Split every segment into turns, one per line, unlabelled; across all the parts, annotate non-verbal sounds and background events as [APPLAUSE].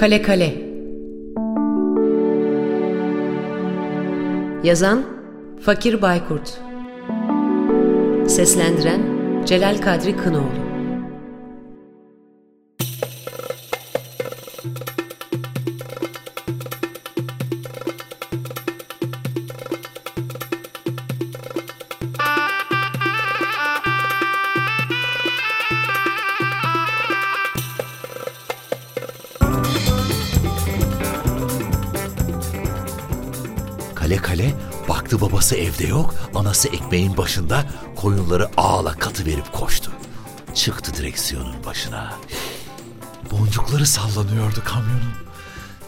Kale Kale. Yazan Fakir Baykurt. Seslendiren Celal Kadri Kınoğlu
babası evde yok, anası ekmeğin başında koyunları ağla katı verip koştu. Çıktı direksiyonun başına. Boncukları sallanıyordu kamyonun.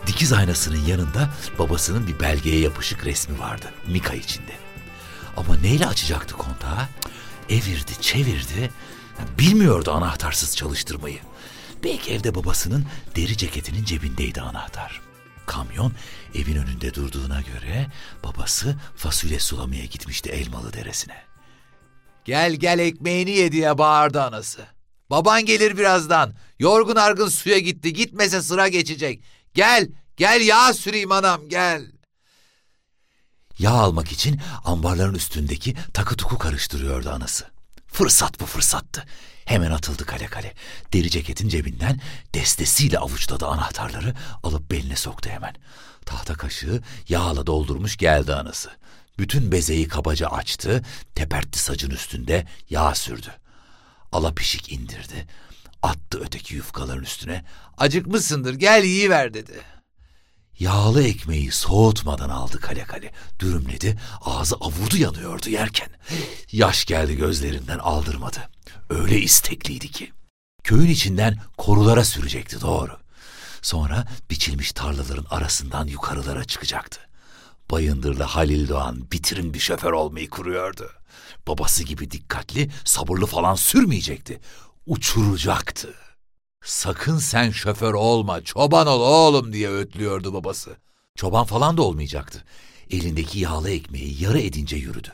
Dikiz aynasının yanında babasının bir belgeye yapışık resmi vardı. Mika içinde. Ama neyle açacaktı kontağı? Evirdi, çevirdi. Bilmiyordu anahtarsız çalıştırmayı. Belki evde babasının deri ceketinin cebindeydi anahtar. Kamyon evin önünde durduğuna göre babası fasulye sulamaya gitmişti Elmalı Deresi'ne. Gel gel ekmeğini ye diye bağırdı anası. Baban gelir birazdan. Yorgun argın suya gitti. Gitmese sıra geçecek. Gel, gel yağ süreyim anam gel. Yağ almak için ambarların üstündeki takı tuku karıştırıyordu anası. Fırsat bu fırsattı. Hemen atıldı kale kale. Deri ceketin cebinden destesiyle avuçladı anahtarları alıp beline soktu hemen. Tahta kaşığı yağla doldurmuş geldi anası. Bütün bezeyi kabaca açtı, tepertti sacın üstünde yağ sürdü. Ala pişik indirdi. Attı öteki yufkaların üstüne. Acıkmışsındır gel yiyiver dedi. Yağlı ekmeği soğutmadan aldı kale kale. Dürümledi, ağzı avurdu yanıyordu yerken. Yaş geldi gözlerinden aldırmadı. Öyle istekliydi ki. Köyün içinden korulara sürecekti doğru. Sonra biçilmiş tarlaların arasından yukarılara çıkacaktı. Bayındırlı Halil Doğan bitirin bir şoför olmayı kuruyordu. Babası gibi dikkatli, sabırlı falan sürmeyecekti. Uçuracaktı. Sakın sen şoför olma, çoban ol oğlum diye ötlüyordu babası. Çoban falan da olmayacaktı. Elindeki yağlı ekmeği yarı edince yürüdü.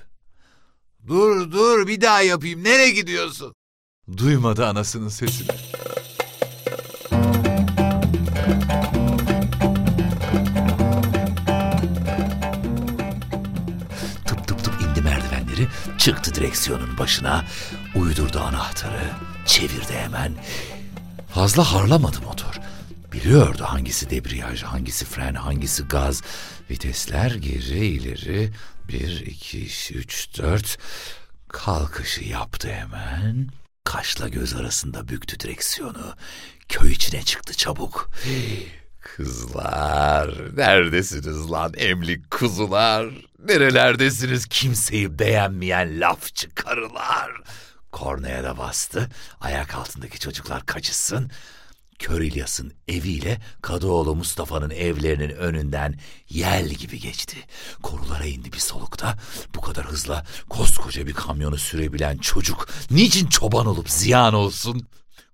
Dur dur bir daha yapayım nereye gidiyorsun? Duymadı anasının sesini. Tıp tıp tıp indi merdivenleri, çıktı direksiyonun başına, uydurdu anahtarı, çevirdi hemen. Fazla harlamadı motor. Biliyordu hangisi debriyaj, hangisi fren, hangisi gaz. Vitesler geri ileri. Bir, iki, üç, dört. Kalkışı yaptı hemen. Kaşla göz arasında büktü direksiyonu. Köy içine çıktı çabuk. Kızlar, neredesiniz lan emlik kuzular? Nerelerdesiniz kimseyi beğenmeyen lafçı karılar? Kornaya da bastı. Ayak altındaki çocuklar kaçışsın. Kör İlyas'ın eviyle Kadıoğlu Mustafa'nın evlerinin önünden yel gibi geçti. Korulara indi bir solukta. Bu kadar hızla koskoca bir kamyonu sürebilen çocuk niçin çoban olup ziyan olsun?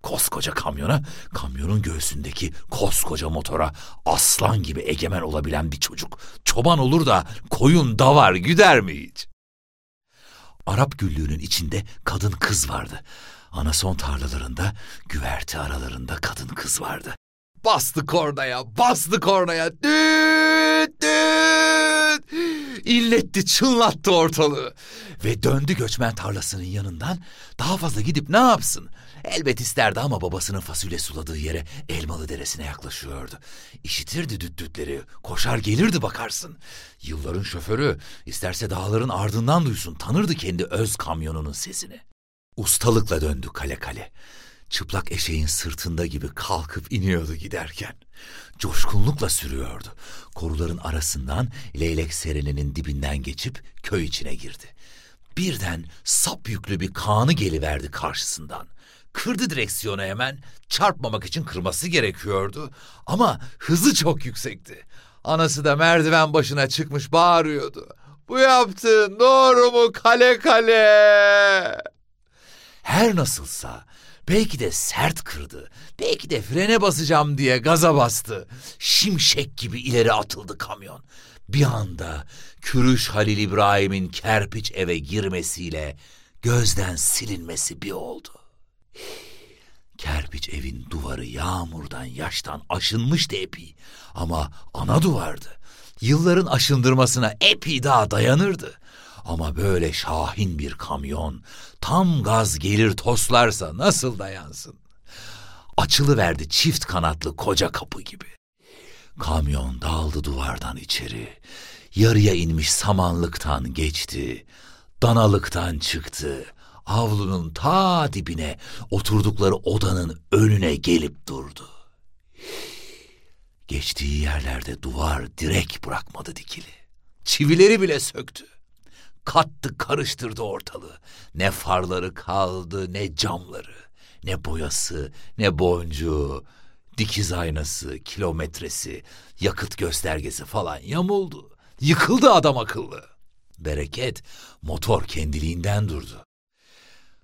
Koskoca kamyona, kamyonun göğsündeki koskoca motora aslan gibi egemen olabilen bir çocuk çoban olur da koyun davar güder mi hiç? Arap güllüğünün içinde kadın kız vardı. Anason tarlalarında, güverti aralarında kadın kız vardı. Bastı kornaya, bastı kornaya. Düt düt. İlletti, çınlattı ortalığı. Ve döndü göçmen tarlasının yanından. Daha fazla gidip ne yapsın? Elbet isterdi ama babasının fasulye suladığı yere Elmalı Deresi'ne yaklaşıyordu. İşitirdi düt dütleri, koşar gelirdi bakarsın. Yılların şoförü, isterse dağların ardından duysun, tanırdı kendi öz kamyonunun sesini. Ustalıkla döndü kale kale. Çıplak eşeğin sırtında gibi kalkıp iniyordu giderken. Coşkunlukla sürüyordu. Koruların arasından leylek sereninin dibinden geçip köy içine girdi. Birden sap yüklü bir kanı geliverdi karşısından. Kırdı direksiyonu hemen. Çarpmamak için kırması gerekiyordu. Ama hızı çok yüksekti. Anası da merdiven başına çıkmış bağırıyordu. Bu yaptığın doğru mu kale kale? Her nasılsa belki de sert kırdı. Belki de frene basacağım diye gaza bastı. Şimşek gibi ileri atıldı kamyon. Bir anda Kürüş Halil İbrahim'in kerpiç eve girmesiyle gözden silinmesi bir oldu. Kerpiç evin duvarı yağmurdan, yaştan aşınmıştı epey. Ama ana duvardı. Yılların aşındırmasına epey daha dayanırdı. Ama böyle şahin bir kamyon tam gaz gelir toslarsa nasıl dayansın? Açılıverdi çift kanatlı koca kapı gibi. Kamyon daldı duvardan içeri. Yarıya inmiş samanlıktan geçti. Danalıktan çıktı. Avlunun ta dibine oturdukları odanın önüne gelip durdu. Geçtiği yerlerde duvar direk bırakmadı dikili. Çivileri bile söktü. Kattı karıştırdı ortalığı. Ne farları kaldı ne camları. Ne boyası ne boncuğu. Dikiz aynası, kilometresi, yakıt göstergesi falan yamuldu. Yıkıldı adam akıllı. Bereket motor kendiliğinden durdu.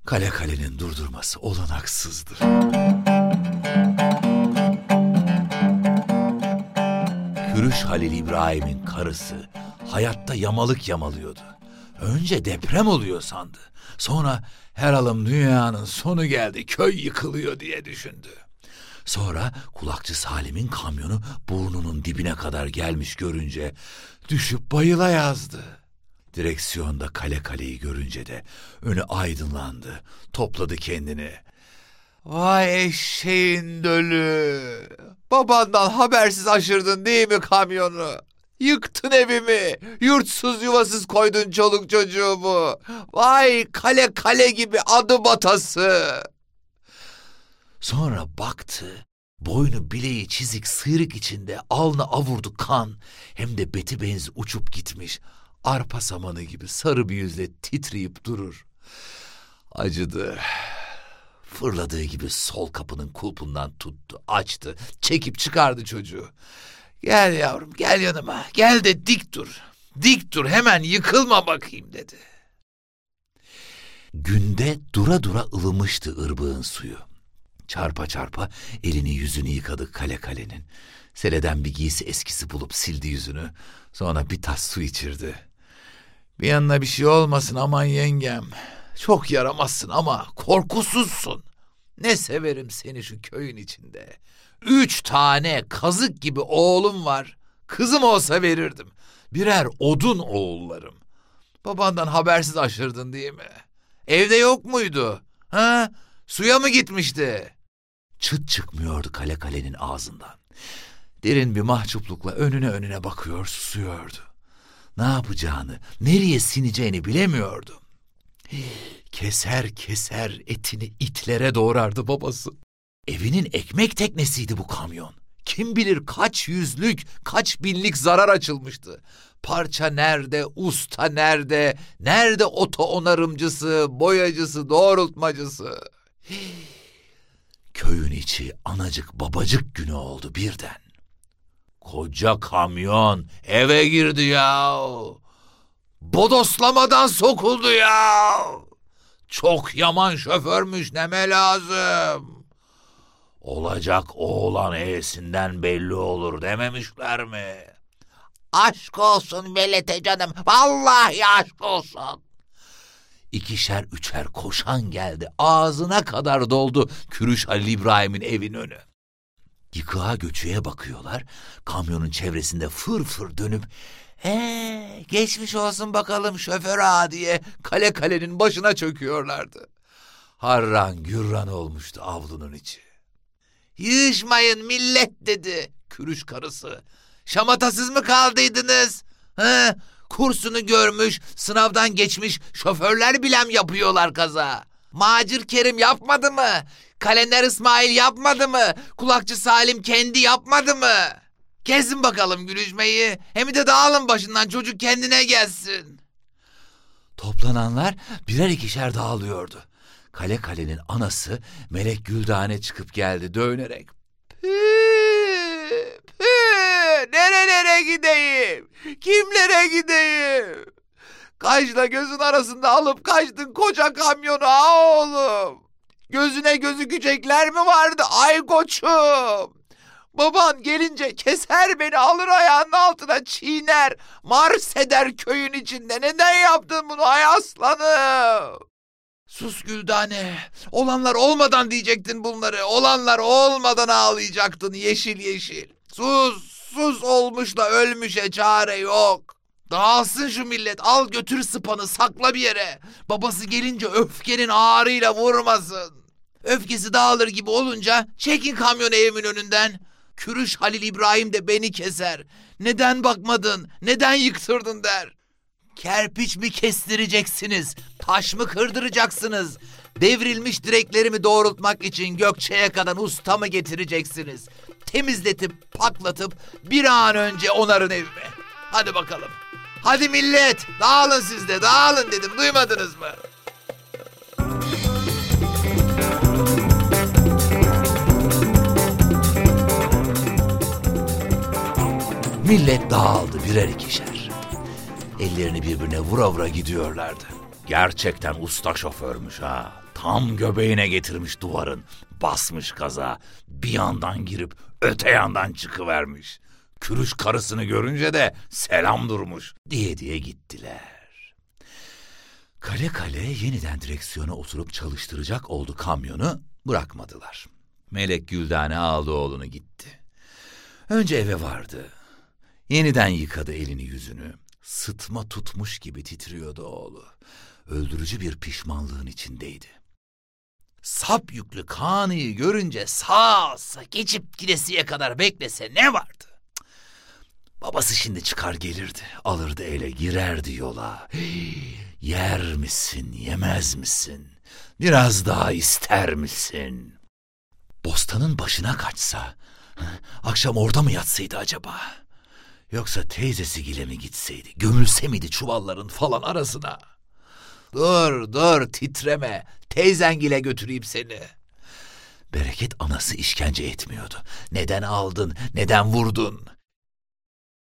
Kale kalenin durdurması olanaksızdır. Kürüş Halil İbrahim'in karısı hayatta yamalık yamalıyordu. Önce deprem oluyor sandı. Sonra her alım dünyanın sonu geldi, köy yıkılıyor diye düşündü. Sonra kulakçı Salim'in kamyonu burnunun dibine kadar gelmiş görünce düşüp bayıla yazdı. Direksiyonda kale kaleyi görünce de önü aydınlandı, topladı kendini. Vay eşeğin dölü. Babandan habersiz aşırdın değil mi kamyonu? Yıktın evimi, yurtsuz yuvasız koydun çoluk çocuğumu. Vay kale kale gibi adı batası. Sonra baktı, boynu bileği çizik sıyrık içinde alnı avurdu kan. Hem de beti benzi uçup gitmiş, arpa samanı gibi sarı bir yüzle titreyip durur. Acıdı. Fırladığı gibi sol kapının kulpundan tuttu, açtı, çekip çıkardı çocuğu. Gel yavrum, gel yanıma, gel de dik dur. Dik dur, hemen yıkılma bakayım dedi. Günde dura dura ılımıştı ırbığın suyu. Çarpa çarpa elini yüzünü yıkadı kale kalenin. Seleden bir giysi eskisi bulup sildi yüzünü. Sonra bir tas su içirdi. Bir yanına bir şey olmasın aman yengem. Çok yaramazsın ama korkusuzsun. Ne severim seni şu köyün içinde. Üç tane kazık gibi oğlum var. Kızım olsa verirdim. Birer odun oğullarım. Babandan habersiz aşırdın değil mi? Evde yok muydu? Ha? Suya mı gitmişti? Çıt çıkmıyordu kale kalenin ağzından. Derin bir mahcuplukla önüne önüne bakıyor, susuyordu. Ne yapacağını, nereye sineceğini bilemiyordu. Keser keser etini itlere doğrardı babası. Evinin ekmek teknesiydi bu kamyon. Kim bilir kaç yüzlük, kaç binlik zarar açılmıştı. Parça nerede, usta nerede, nerede oto onarımcısı, boyacısı, doğrultmacısı. [GASPS] Köyün içi anacık babacık günü oldu birden. Koca kamyon eve girdi ya. Bodoslamadan sokuldu ya. Çok yaman şoförmüş neme lazım. Olacak oğlan e'sinden belli olur dememişler mi? Aşk olsun Melete canım. Vallahi aşk olsun. İkişer üçer koşan geldi. Ağzına kadar doldu Kürüş Halil İbrahim'in evin önü. Yıkığa göçüğe bakıyorlar. Kamyonun çevresinde fır fır dönüp ee, geçmiş olsun bakalım şoför ağa diye kale kalenin başına çöküyorlardı. Harran gürran olmuştu avlunun içi. Yığışmayın millet dedi kürüş karısı. Şamatasız mı kaldıydınız? He, kursunu görmüş, sınavdan geçmiş şoförler bilem yapıyorlar kaza. Macir Kerim yapmadı mı? Kalender İsmail yapmadı mı? Kulakçı Salim kendi yapmadı mı? Kesin bakalım gülüşmeyi. Hem de dağılın başından çocuk kendine gelsin. Toplananlar birer ikişer dağılıyordu. Kale kalenin anası Melek Güldane çıkıp geldi dönerek. Pü, pü, nerelere gideyim? Kimlere gideyim? Kaçla gözün arasında alıp kaçtın koca kamyonu ha oğlum. Gözüne gözükecekler mi vardı ay koçum? Baban gelince keser beni alır ayağının altına çiğner. Mars eder köyün içinde. Neden yaptın bunu ay aslanım? Sus Güldane. Olanlar olmadan diyecektin bunları. Olanlar olmadan ağlayacaktın yeşil yeşil. Sus, sus olmuşla ölmüşe çare yok. Dağılsın şu millet. Al götür sıpanı sakla bir yere. Babası gelince öfkenin ağrıyla vurmasın. Öfkesi dağılır gibi olunca çekin kamyonu evimin önünden. Kürüş Halil İbrahim de beni keser. Neden bakmadın, neden yıktırdın der. Kerpiç mi kestireceksiniz, taş mı kırdıracaksınız? Devrilmiş direklerimi doğrultmak için Gökçe'ye kadar usta mı getireceksiniz? Temizletip, paklatıp bir an önce onarın evime. Hadi bakalım. Hadi millet, dağılın siz de, dağılın dedim, duymadınız mı? Millet dağıldı birer ikişer. Ellerini birbirine vura vura gidiyorlardı. Gerçekten usta şoförmüş ha. Tam göbeğine getirmiş duvarın. Basmış kaza. Bir yandan girip öte yandan çıkıvermiş. Kürüş karısını görünce de selam durmuş diye diye gittiler. Kale kale yeniden direksiyona oturup çalıştıracak oldu kamyonu bırakmadılar. Melek Güldane aldı oğlunu gitti. Önce eve vardı. Yeniden yıkadı elini yüzünü. Sıtma tutmuş gibi titriyordu oğlu. Öldürücü bir pişmanlığın içindeydi. Sap yüklü Kaan'ı görünce sağ sağ geçip gidesiye kadar beklese ne vardı? Babası şimdi çıkar gelirdi, alırdı ele, girerdi yola. Yer misin, yemez misin? Biraz daha ister misin? Bostanın başına kaçsa, akşam orada mı yatsaydı acaba? Yoksa teyzesi gile mi gitseydi? Gömülse miydi çuvalların falan arasına? Dur dur titreme. Teyzengile götüreyim seni. Bereket anası işkence etmiyordu. Neden aldın, neden vurdun?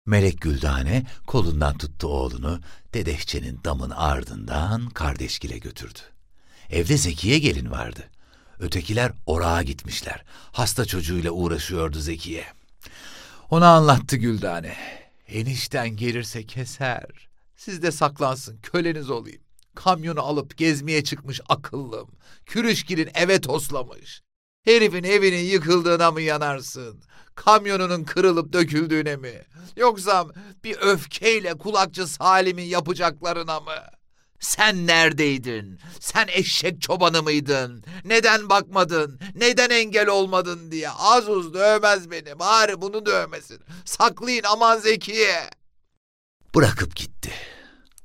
Melek Güldane kolundan tuttu oğlunu, dedehçenin damın ardından kardeşgile götürdü. Evde Zekiye gelin vardı. Ötekiler orağa gitmişler. Hasta çocuğuyla uğraşıyordu Zekiye. Ona anlattı Güldane. Enişten gelirse keser. Siz de saklansın, köleniz olayım. Kamyonu alıp gezmeye çıkmış akıllım. Kürüşgil'in eve toslamış. Herifin evinin yıkıldığına mı yanarsın? Kamyonunun kırılıp döküldüğüne mi? Yoksa bir öfkeyle kulakçı Salim'in yapacaklarına mı? Sen neredeydin? Sen eşek çobanı mıydın? Neden bakmadın? Neden engel olmadın diye. Az uz dövmez beni. Bari bunu dövmesin. Saklayın aman Zekiye. Bırakıp gitti.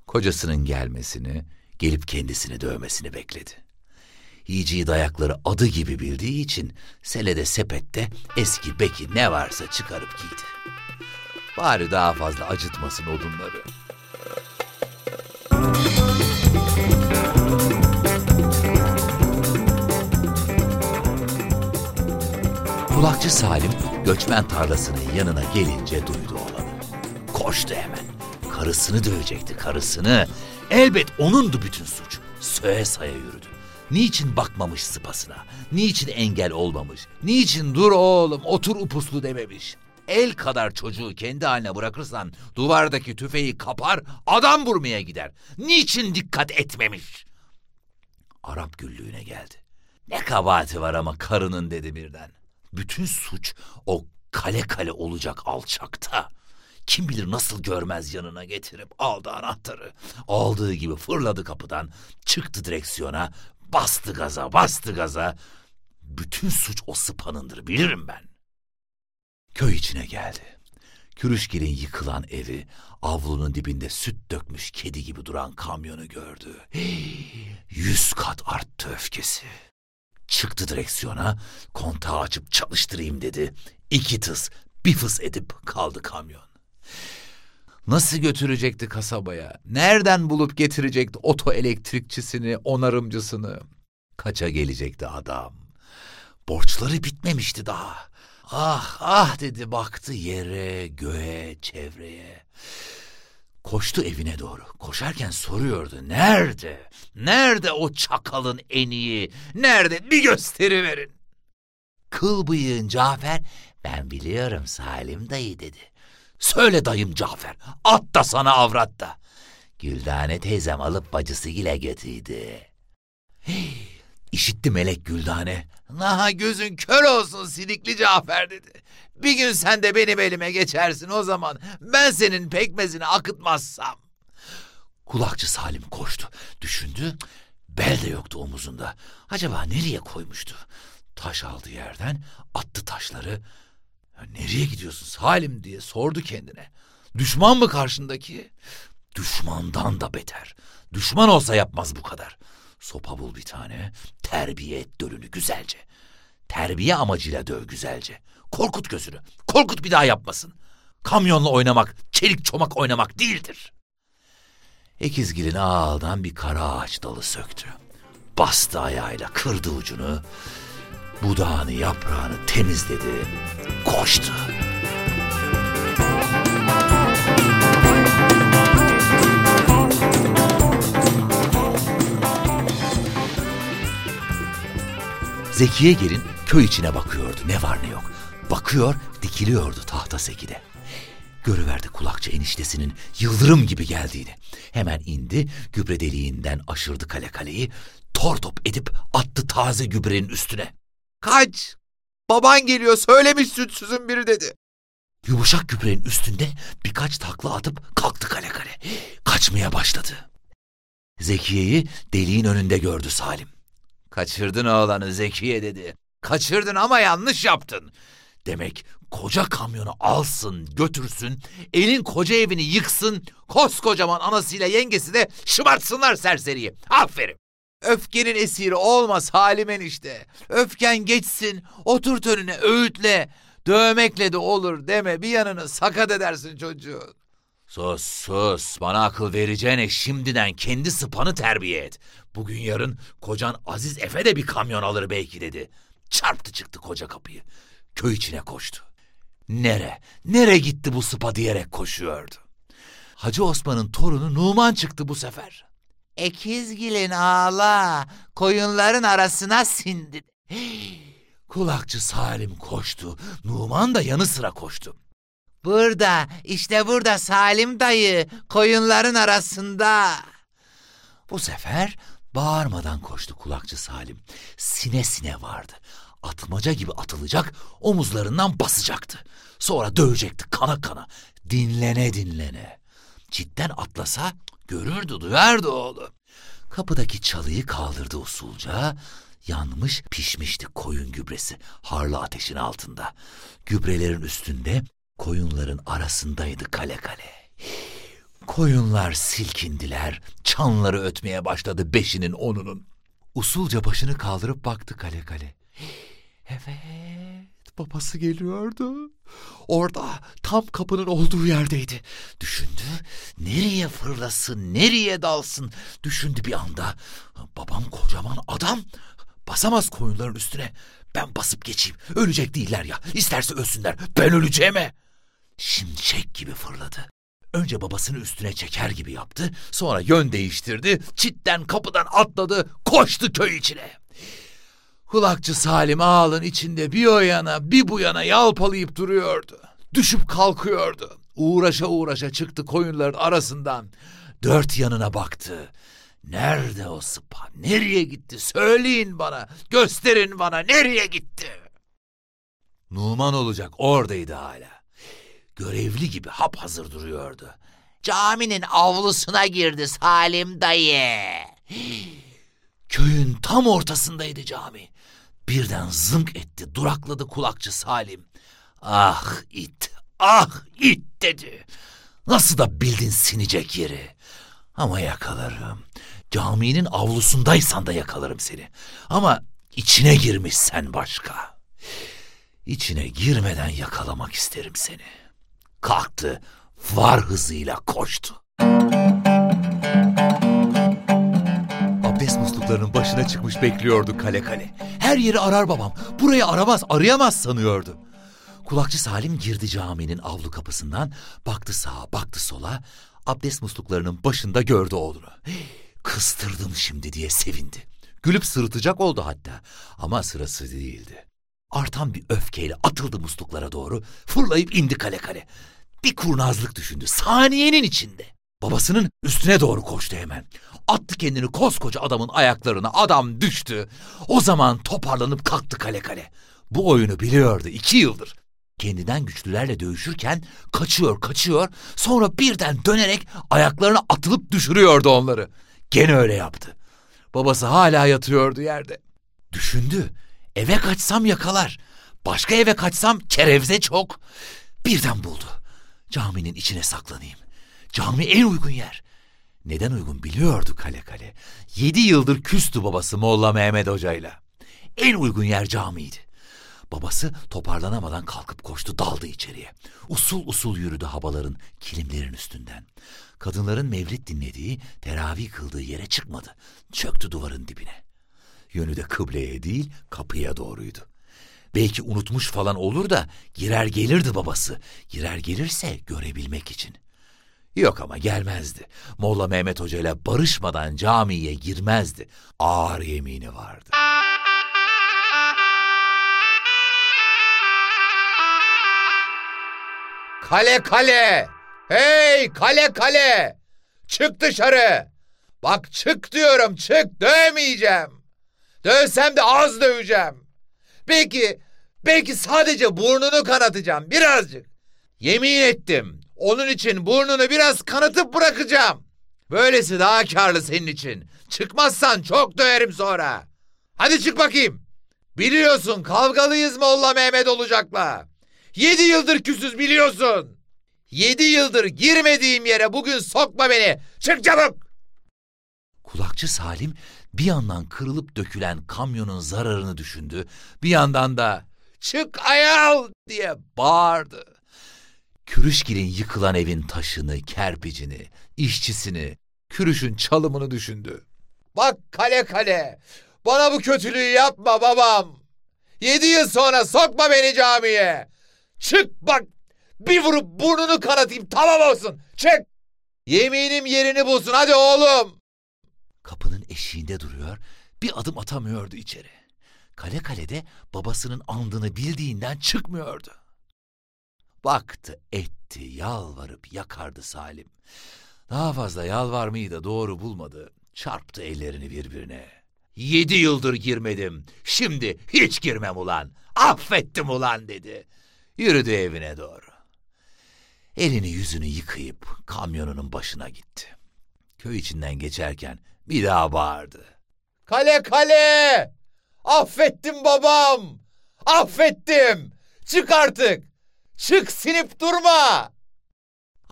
Kocasının gelmesini, gelip kendisini dövmesini bekledi. Yiyeceği dayakları adı gibi bildiği için selede sepette eski beki ne varsa çıkarıp giydi. Bari daha fazla acıtmasın odunları. Kulakçı Salim göçmen tarlasının yanına gelince duydu olanı. Koştu hemen. Karısını dövecekti karısını. Elbet onundu bütün suç. Söğe saya yürüdü. Niçin bakmamış sıpasına? Niçin engel olmamış? Niçin dur oğlum otur upuslu dememiş? El kadar çocuğu kendi haline bırakırsan duvardaki tüfeği kapar adam vurmaya gider. Niçin dikkat etmemiş? Arap güllüğüne geldi. Ne kabahati var ama karının dedi birden. Bütün suç o kale kale olacak alçakta. Kim bilir nasıl görmez yanına getirip aldı anahtarı. Aldığı gibi fırladı kapıdan, çıktı direksiyona, bastı gaza, bastı gaza. Bütün suç o sıpanındır bilirim ben. Köy içine geldi. Kürüşgil'in yıkılan evi, avlunun dibinde süt dökmüş kedi gibi duran kamyonu gördü. Hii, [GASPS] yüz kat arttı öfkesi. Çıktı direksiyona, kontağı açıp çalıştırayım dedi. İki tıs, bir fıs edip kaldı kamyon. Nasıl götürecekti kasabaya? Nereden bulup getirecekti oto elektrikçisini, onarımcısını? Kaça gelecekti adam? Borçları bitmemişti daha. Ah ah dedi baktı yere, göğe, çevreye. Koştu evine doğru. Koşarken soruyordu. Nerede? Nerede o çakalın eniği? Nerede? Bir gösteri verin. Kıl bıyığın Cafer, ben biliyorum Salim dayı dedi. Söyle dayım Cafer, at da sana avrat da. Güldane teyzem alıp bacısı ile götüydü. Hey, işitti Melek Güldane. Naha gözün kör olsun silikli Cafer dedi. Bir gün sen de benim elime geçersin o zaman. Ben senin pekmezini akıtmazsam. Kulakçı Salim koştu. Düşündü. Bel de yoktu omuzunda. Acaba nereye koymuştu? Taş aldı yerden, attı taşları. Ya nereye gidiyorsun Salim diye sordu kendine. Düşman mı karşındaki? Düşmandan da beter. Düşman olsa yapmaz bu kadar. Sopa bul bir tane, terbiye et dölünü güzelce. Terbiye amacıyla döv güzelce. Korkut gözünü, korkut bir daha yapmasın. Kamyonla oynamak, çelik çomak oynamak değildir. Ekizgil'in ağaldan bir kara ağaç dalı söktü. Bastı ayağıyla, kırdı ucunu. Budağını, yaprağını temizledi, koştu. Zekiye gelin köy içine bakıyordu. Ne var ne yok. Bakıyor, dikiliyordu tahta sekide. Görüverdi kulakçı eniştesinin yıldırım gibi geldiğini. Hemen indi, gübre deliğinden aşırdı kale kaleyi, tor top edip attı taze gübrenin üstüne. Kaç! Baban geliyor söylemiş sütsüzün biri dedi. Yumuşak gübrenin üstünde birkaç takla atıp kalktı kale kale. Kaçmaya başladı. Zekiye'yi deliğin önünde gördü Salim. Kaçırdın oğlanı Zekiye dedi. Kaçırdın ama yanlış yaptın. Demek koca kamyonu alsın, götürsün, elin koca evini yıksın, koskocaman anasıyla yengesi de şımartsınlar serseriyi. Aferin. Öfkenin esiri olmaz Halim enişte. Öfken geçsin, oturt önüne öğütle. Dövmekle de olur deme bir yanını sakat edersin çocuğun. Sus sus bana akıl vereceğine şimdiden kendi sıpanı terbiye et. Bugün yarın kocan Aziz Efe de bir kamyon alır belki dedi. Çarptı çıktı koca kapıyı. Köy içine koştu. Nere, nere gitti bu sıpa diyerek koşuyordu. Hacı Osman'ın torunu Numan çıktı bu sefer. Ekizgilin ağla, koyunların arasına sindi. [GASPS] Kulakçı Salim koştu, Numan da yanı sıra koştu. Burada, işte burada Salim dayı, koyunların arasında. Bu sefer bağırmadan koştu kulakçı Salim. Sine sine vardı. Atmaca gibi atılacak, omuzlarından basacaktı. Sonra dövecekti kana kana, dinlene dinlene. Cidden atlasa görürdü, duyardı oğlu. Kapıdaki çalıyı kaldırdı usulca. Yanmış pişmişti koyun gübresi harlı ateşin altında. Gübrelerin üstünde koyunların arasındaydı kale kale. Koyunlar silkindiler, çanları ötmeye başladı beşinin onunun. Usulca başını kaldırıp baktı kale kale. Evet, babası geliyordu. Orada tam kapının olduğu yerdeydi. Düşündü, nereye fırlasın, nereye dalsın. Düşündü bir anda. Babam kocaman adam, basamaz koyunların üstüne. Ben basıp geçeyim, ölecek değiller ya. İsterse ölsünler, ben öleceğime. Şimşek gibi fırladı. Önce babasını üstüne çeker gibi yaptı. Sonra yön değiştirdi. Çitten kapıdan atladı. Koştu köy içine. Kulakçı Salim ağalın içinde bir o yana bir bu yana yalpalayıp duruyordu. Düşüp kalkıyordu. Uğraşa uğraşa çıktı koyunların arasından. Dört yanına baktı. Nerede o sıpa? Nereye gitti? Söyleyin bana. Gösterin bana. Nereye gitti? Numan olacak oradaydı hala. Görevli gibi hap hazır duruyordu. Caminin avlusuna girdi Salim dayı. Köyün tam ortasındaydı cami. Birden zınk etti, durakladı kulakçı Salim. Ah it, ah it dedi. Nasıl da bildin sinecek yeri. Ama yakalarım. Caminin avlusundaysan da yakalarım seni. Ama içine girmişsen başka. İçine girmeden yakalamak isterim seni. Kalktı, var hızıyla koştu. Abdest musluklarının başına çıkmış bekliyordu kale kale. Her yeri arar babam. Burayı aramaz, arayamaz sanıyordu. Kulakçı Salim girdi caminin avlu kapısından. Baktı sağa, baktı sola. Abdest musluklarının başında gördü oğlunu. Kıstırdım şimdi diye sevindi. Gülüp sırıtacak oldu hatta. Ama sırası değildi. Artan bir öfkeyle atıldı musluklara doğru. Fırlayıp indi kale kale. Bir kurnazlık düşündü saniyenin içinde. Babasının üstüne doğru koştu hemen. Attı kendini koskoca adamın ayaklarına. Adam düştü. O zaman toparlanıp kalktı kale kale. Bu oyunu biliyordu iki yıldır. Kendinden güçlülerle dövüşürken kaçıyor kaçıyor. Sonra birden dönerek ayaklarına atılıp düşürüyordu onları. Gene öyle yaptı. Babası hala yatıyordu yerde. Düşündü. Eve kaçsam yakalar. Başka eve kaçsam kerevze çok. Birden buldu. Caminin içine saklanayım. Cami en uygun yer. Neden uygun biliyordu kale kale. Yedi yıldır küstü babası Molla Mehmet Hoca'yla. En uygun yer camiydi. Babası toparlanamadan kalkıp koştu daldı içeriye. Usul usul yürüdü habaların, kilimlerin üstünden. Kadınların mevlid dinlediği, teravih kıldığı yere çıkmadı. Çöktü duvarın dibine. Yönü de kıbleye değil kapıya doğruydu. Belki unutmuş falan olur da girer gelirdi babası. Girer gelirse görebilmek için. Yok ama gelmezdi. Molla Mehmet Hoca ile barışmadan camiye girmezdi. Ağır yemini vardı.
Kale kale! Hey kale kale! Çık dışarı! Bak çık diyorum çık dövmeyeceğim. Dövsem de az döveceğim. Belki, belki sadece burnunu kanatacağım birazcık. Yemin ettim. Onun için burnunu biraz kanatıp bırakacağım. Böylesi daha karlı senin için. Çıkmazsan çok döverim sonra. Hadi çık bakayım. Biliyorsun kavgalıyız Molla Mehmet olacakla. Yedi yıldır küsüz biliyorsun. Yedi yıldır girmediğim yere bugün sokma beni. Çık çabuk.
Kulakçı Salim bir yandan kırılıp dökülen kamyonun zararını düşündü. Bir yandan da
çık ayal diye bağırdı.
Kürüşgil'in yıkılan evin taşını, kerpicini, işçisini, kürüşün çalımını düşündü.
Bak kale kale, bana bu kötülüğü yapma babam. Yedi yıl sonra sokma beni camiye. Çık bak, bir vurup burnunu kanatayım tamam olsun. Çık. Yeminim yerini bulsun hadi oğlum.
Kapının eşiğinde duruyor, bir adım atamıyordu içeri. Kale kalede babasının andığını bildiğinden çıkmıyordu. Baktı etti yalvarıp yakardı Salim. Daha fazla yalvarmayı da doğru bulmadı. Çarptı ellerini birbirine. Yedi yıldır girmedim. Şimdi hiç girmem ulan. Affettim ulan dedi. Yürüdü evine doğru. Elini yüzünü yıkayıp kamyonunun başına gitti. Köy içinden geçerken bir daha bağırdı.
Kale kale! Affettim babam! Affettim! Çık artık! Çık sinip durma!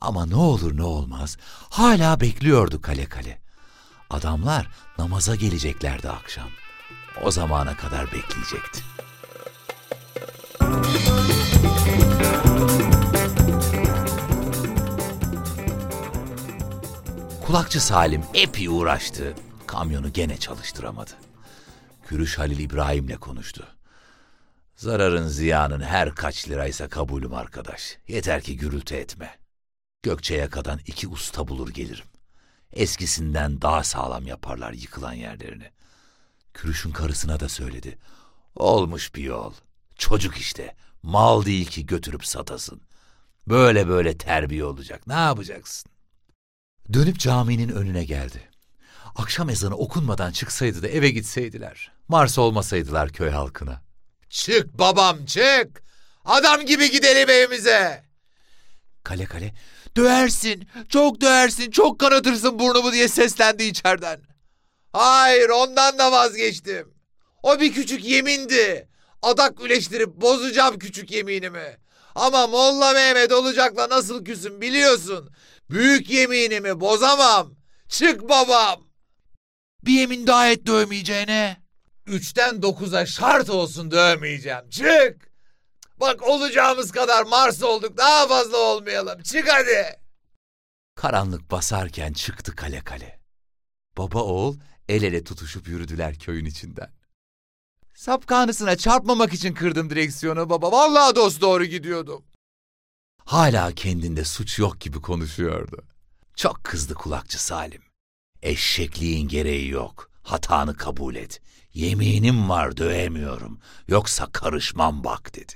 Ama ne olur ne olmaz hala bekliyordu kale kale. Adamlar namaza geleceklerdi akşam. O zamana kadar bekleyecekti. Kulakçı Salim epey uğraştı. Kamyonu gene çalıştıramadı. Kürüş Halil İbrahim'le konuştu. Zararın ziyanın her kaç liraysa kabulüm arkadaş. Yeter ki gürültü etme. Gökçe'ye kadar iki usta bulur gelirim. Eskisinden daha sağlam yaparlar yıkılan yerlerini. Kürüş'ün karısına da söyledi. Olmuş bir yol. Çocuk işte. Mal değil ki götürüp satasın. Böyle böyle terbiye olacak. Ne yapacaksın? Dönüp caminin önüne geldi. Akşam ezanı okunmadan çıksaydı da eve gitseydiler. Mars olmasaydılar köy halkına.
Çık babam çık. Adam gibi gidelim evimize.
Kale kale döversin, çok döversin, çok kanatırsın burnumu diye seslendi içeriden.
Hayır ondan da vazgeçtim. O bir küçük yemindi. Adak üleştirip bozacağım küçük yeminimi. Ama Molla Mehmet olacakla nasıl küsüm biliyorsun. Büyük yeminimi bozamam. Çık babam.
Bir yemin daha et dövmeyeceğine.
Üçten dokuza şart olsun dövmeyeceğim. Çık. Bak olacağımız kadar Mars olduk. Daha fazla olmayalım. Çık hadi.
Karanlık basarken çıktı kale kale. Baba oğul el ele tutuşup yürüdüler köyün içinden. Sapkanısına çarpmamak için kırdım direksiyonu baba. Vallahi dost doğru gidiyordum. Hala kendinde suç yok gibi konuşuyordu. Çok kızdı kulakçı Salim. Eşekliğin gereği yok. Hatanı kabul et. Yeminim var dövemiyorum. Yoksa karışmam bak dedi.